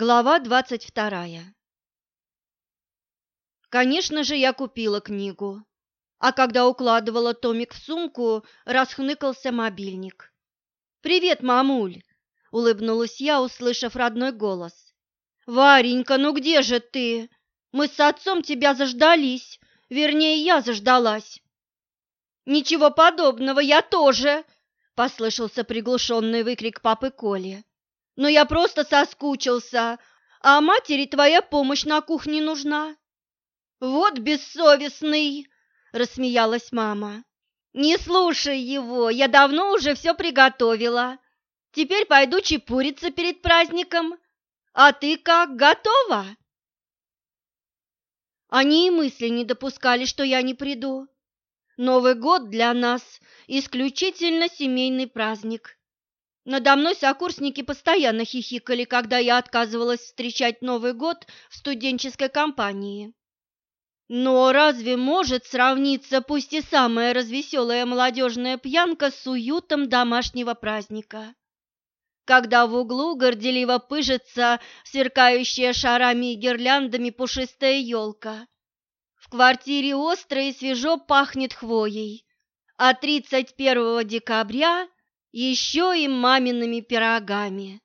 Глава двадцать вторая Конечно же, я купила книгу, а когда укладывала томик в сумку, расхныкался мобильник. «Привет, мамуль!» — улыбнулась я, услышав родной голос. «Варенька, ну где же ты? Мы с отцом тебя заждались, вернее, я заждалась». «Ничего подобного, я тоже!» — послышался приглушенный выкрик папы Коли но я просто соскучился, а матери твоя помощь на кухне нужна». «Вот бессовестный!» – рассмеялась мама. «Не слушай его, я давно уже все приготовила. Теперь пойду чепуриться перед праздником. А ты как, готова?» Они и мысли не допускали, что я не приду. Новый год для нас – исключительно семейный праздник. Надо мной сокурсники постоянно хихикали, когда я отказывалась встречать Новый год в студенческой компании. Но разве может сравниться пусть и самая развеселая молодежная пьянка с уютом домашнего праздника? Когда в углу горделиво пыжится сверкающая шарами и гирляндами пушистая елка. В квартире остро и свежо пахнет хвоей, а 31 декабря еще и мамиными пирогами.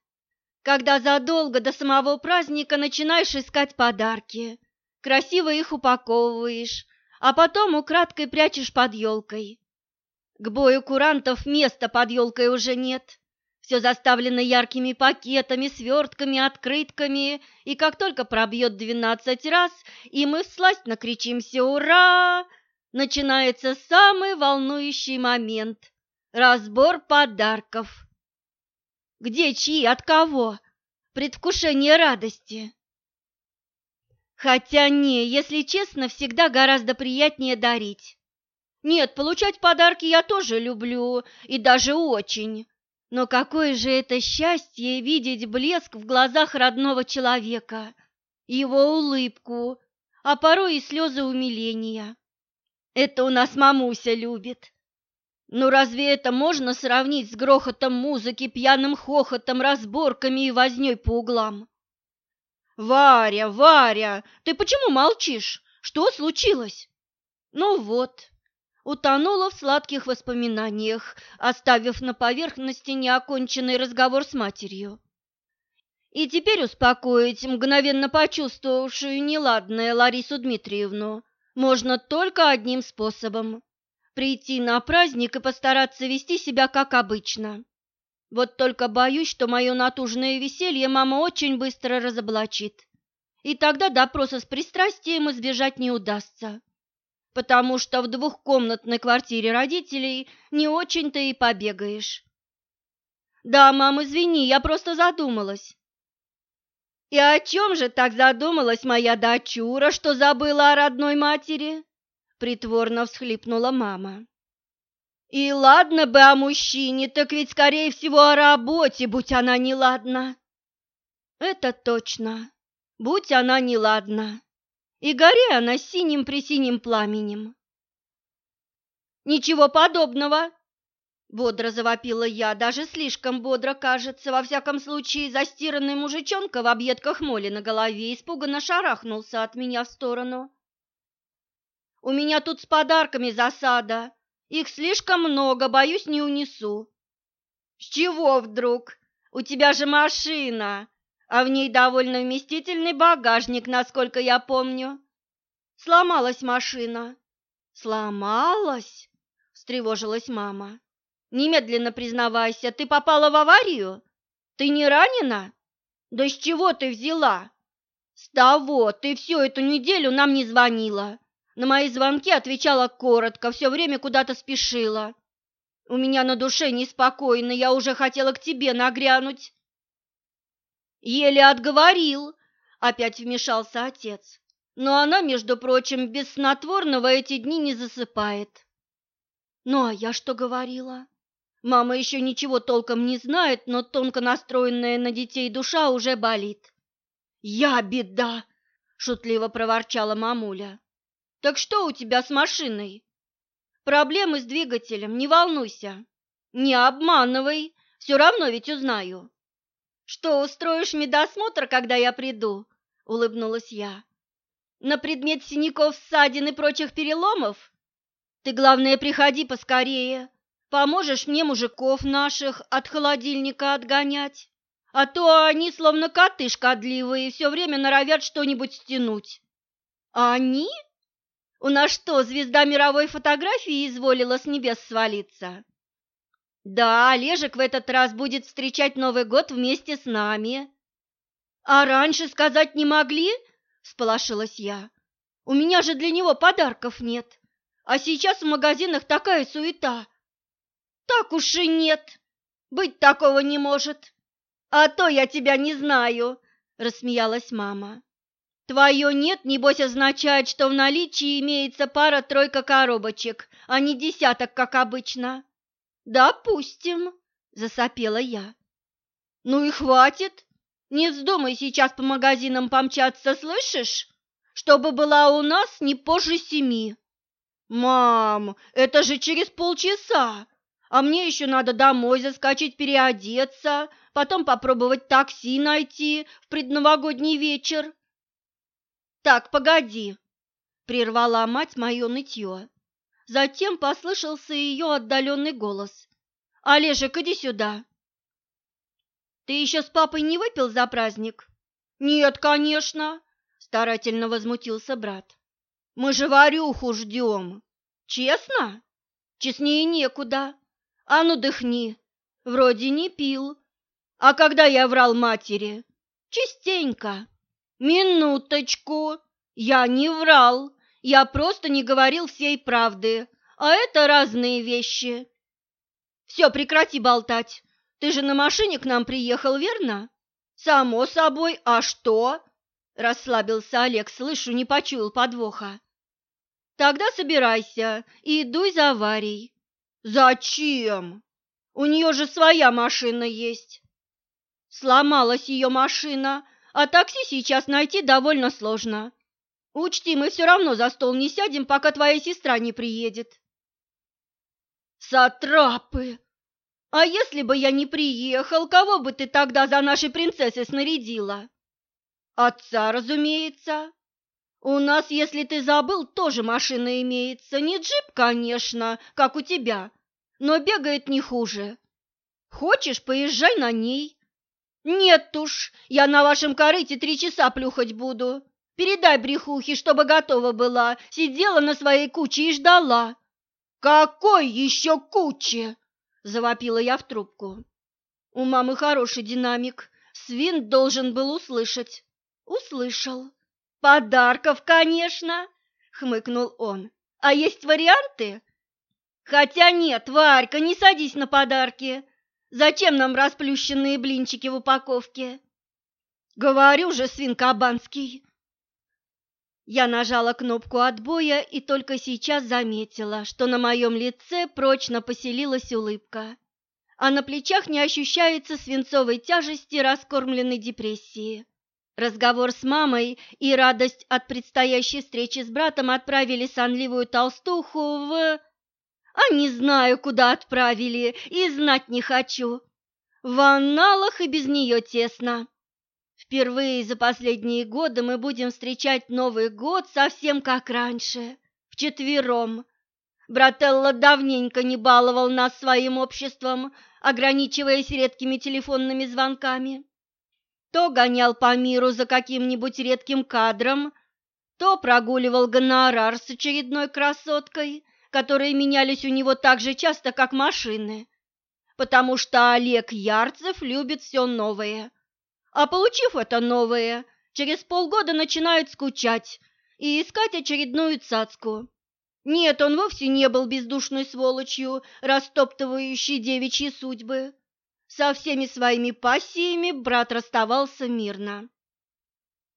Когда задолго до самого праздника начинаешь искать подарки, красиво их упаковываешь, а потом украдкой прячешь под елкой. К бою курантов места под елкой уже нет. Все заставлено яркими пакетами, свертками, открытками, и как только пробьет двенадцать раз, и мы всласть накричимся «Ура!», начинается самый волнующий момент – Разбор подарков. Где чьи, от кого? Предвкушение радости. Хотя не, если честно, всегда гораздо приятнее дарить. Нет, получать подарки я тоже люблю, и даже очень. Но какое же это счастье видеть блеск в глазах родного человека, его улыбку, а порой и слезы умиления. Это у нас мамуся любит. Ну разве это можно сравнить с грохотом музыки, пьяным хохотом, разборками и вознёй по углам? Варя, Варя, ты почему молчишь? Что случилось? Ну вот, утонула в сладких воспоминаниях, оставив на поверхности неоконченный разговор с матерью. И теперь успокоить мгновенно почувствовавшую неладное Ларису Дмитриевну можно только одним способом прийти на праздник и постараться вести себя как обычно. Вот только боюсь, что мое натужное веселье мама очень быстро разоблачит. И тогда допроса с пристрастием избежать не удастся. Потому что в двухкомнатной квартире родителей не очень-то и побегаешь. Да, мам, извини, я просто задумалась. И о чем же так задумалась моя дочура, что забыла о родной матери? Притворно всхлипнула мама. И ладно бы о мужчине, так ведь скорее всего о работе, будь она неладна. Это точно. Будь она неладна. И горе она синим при синим пламенем. Ничего подобного, бодро завопила я, даже слишком бодро, кажется, во всяком случае, застиранный мужичонка в объедках моли на голове испуганно шарахнулся от меня в сторону. У меня тут с подарками засада. Их слишком много, боюсь, не унесу. С чего вдруг? У тебя же машина, а в ней довольно вместительный багажник, насколько я помню. Сломалась машина. Сломалась? встревожилась мама. Немедленно признавайся, ты попала в аварию? Ты не ранена? Да с чего ты взяла? С того, ты всю эту неделю нам не звонила. На мои звонки отвечала коротко, все время куда-то спешила. У меня на душе неспокойно, я уже хотела к тебе нагрянуть. Еле отговорил, опять вмешался отец. Но она, между прочим, без снотворного эти дни не засыпает. Ну, а я что говорила? Мама еще ничего толком не знает, но тонко настроенная на детей душа уже болит. «Я беда!» — шутливо проворчала мамуля. Так что у тебя с машиной? Проблемы с двигателем, не волнуйся. Не обманывай, все равно ведь узнаю. Что, устроишь медосмотр, когда я приду? Улыбнулась я. На предмет синяков, ссадин и прочих переломов? Ты, главное, приходи поскорее. Поможешь мне мужиков наших от холодильника отгонять. А то они, словно коты шкодливые, все время норовят что-нибудь стянуть. А они? У нас что, звезда мировой фотографии изволила с небес свалиться? Да, Олежек в этот раз будет встречать Новый год вместе с нами. А раньше сказать не могли? Всполошилась я. У меня же для него подарков нет. А сейчас в магазинах такая суета. Так уж и нет. Быть такого не может. А то я тебя не знаю, рассмеялась мама. Твое «нет», небось, означает, что в наличии имеется пара-тройка коробочек, а не десяток, как обычно. «Допустим», – засопела я. «Ну и хватит. Не вздумай сейчас по магазинам помчаться, слышишь? Чтобы была у нас не позже семи». «Мам, это же через полчаса, а мне еще надо домой заскочить переодеться, потом попробовать такси найти в предновогодний вечер». «Так, погоди», – прервала мать мое нытье. Затем послышался ее отдаленный голос. «Олежек, иди сюда!» «Ты еще с папой не выпил за праздник?» «Нет, конечно!» – старательно возмутился брат. «Мы же Варюху ждем!» «Честно?» «Честнее некуда!» «А ну, дыхни!» «Вроде не пил!» «А когда я врал матери?» «Частенько!» «Минуточку! Я не врал!» Я просто не говорил всей правды, а это разные вещи. Все, прекрати болтать. Ты же на машине к нам приехал, верно? Само собой, а что? Расслабился Олег, слышу, не почуял подвоха. Тогда собирайся и дуй за Варей. Зачем? У нее же своя машина есть. Сломалась ее машина, а такси сейчас найти довольно сложно. Учти, мы все равно за стол не сядем, пока твоя сестра не приедет. Сатрапы! А если бы я не приехал, кого бы ты тогда за нашей принцессой снарядила? Отца, разумеется. У нас, если ты забыл, тоже машина имеется. Не джип, конечно, как у тебя, но бегает не хуже. Хочешь, поезжай на ней. Нет уж, я на вашем корыте три часа плюхать буду. Передай брехухе, чтобы готова была, сидела на своей куче и ждала. Какой еще куче? завопила я в трубку. У мамы хороший динамик. Свин должен был услышать. Услышал. Подарков, конечно, хмыкнул он. А есть варианты? Хотя нет, Варька, не садись на подарки. Зачем нам расплющенные блинчики в упаковке? Говорю же, свин кабанский. Я нажала кнопку отбоя и только сейчас заметила, что на моем лице прочно поселилась улыбка, а на плечах не ощущается свинцовой тяжести раскормленной депрессии. Разговор с мамой и радость от предстоящей встречи с братом отправили сонливую толстуху в... А не знаю, куда отправили, и знать не хочу. В анналах и без нее тесно. Впервые за последние годы мы будем встречать Новый год совсем как раньше, вчетвером. Брателло давненько не баловал нас своим обществом, ограничиваясь редкими телефонными звонками. То гонял по миру за каким-нибудь редким кадром, то прогуливал гонорар с очередной красоткой, которые менялись у него так же часто, как машины, потому что Олег Ярцев любит все новое – а получив это новое, через полгода начинают скучать и искать очередную цацку. Нет, он вовсе не был бездушной сволочью, растоптывающей девичьи судьбы. Со всеми своими пассиями брат расставался мирно.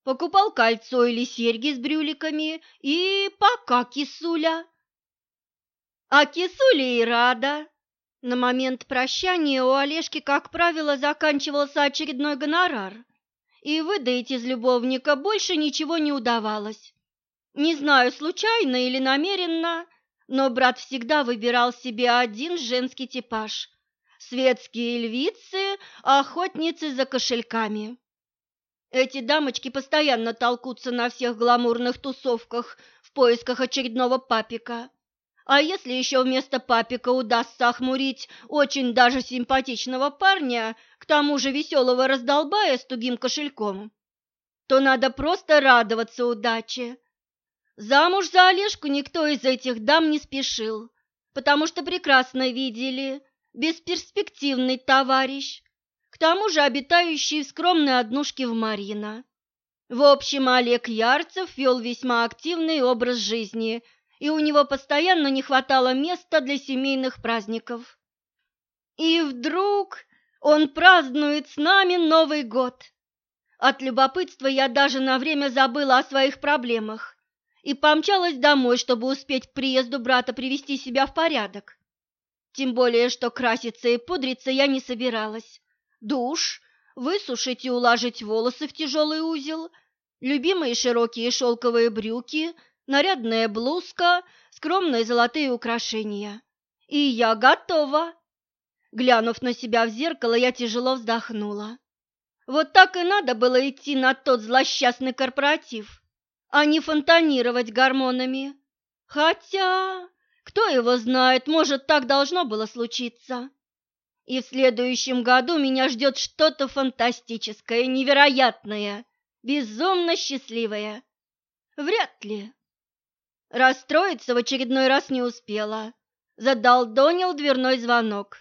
Покупал кольцо или серьги с брюликами и пока кисуля. А кисуля и рада. На момент прощания у Олежки, как правило, заканчивался очередной гонорар, и выдать из любовника больше ничего не удавалось. Не знаю, случайно или намеренно, но брат всегда выбирал себе один женский типаж, Светские львицы, охотницы за кошельками. Эти дамочки постоянно толкутся на всех гламурных тусовках в поисках очередного папика. А если еще вместо папика удастся охмурить очень даже симпатичного парня, к тому же веселого раздолбая с тугим кошельком, то надо просто радоваться удаче. Замуж за Олежку никто из этих дам не спешил, потому что прекрасно видели, бесперспективный товарищ, к тому же обитающий в скромной однушке в Марьино. В общем, Олег Ярцев вел весьма активный образ жизни, и у него постоянно не хватало места для семейных праздников. И вдруг он празднует с нами Новый год. От любопытства я даже на время забыла о своих проблемах и помчалась домой, чтобы успеть к приезду брата привести себя в порядок. Тем более, что краситься и пудриться я не собиралась. Душ, высушить и уложить волосы в тяжелый узел, любимые широкие шелковые брюки, нарядная блузка, скромные золотые украшения. И я готова. Глянув на себя в зеркало, я тяжело вздохнула. Вот так и надо было идти на тот злосчастный корпоратив, а не фонтанировать гормонами. Хотя, кто его знает, может, так должно было случиться. И в следующем году меня ждет что-то фантастическое, невероятное, безумно счастливое. Вряд ли. Расстроиться в очередной раз не успела. Задал Донил дверной звонок.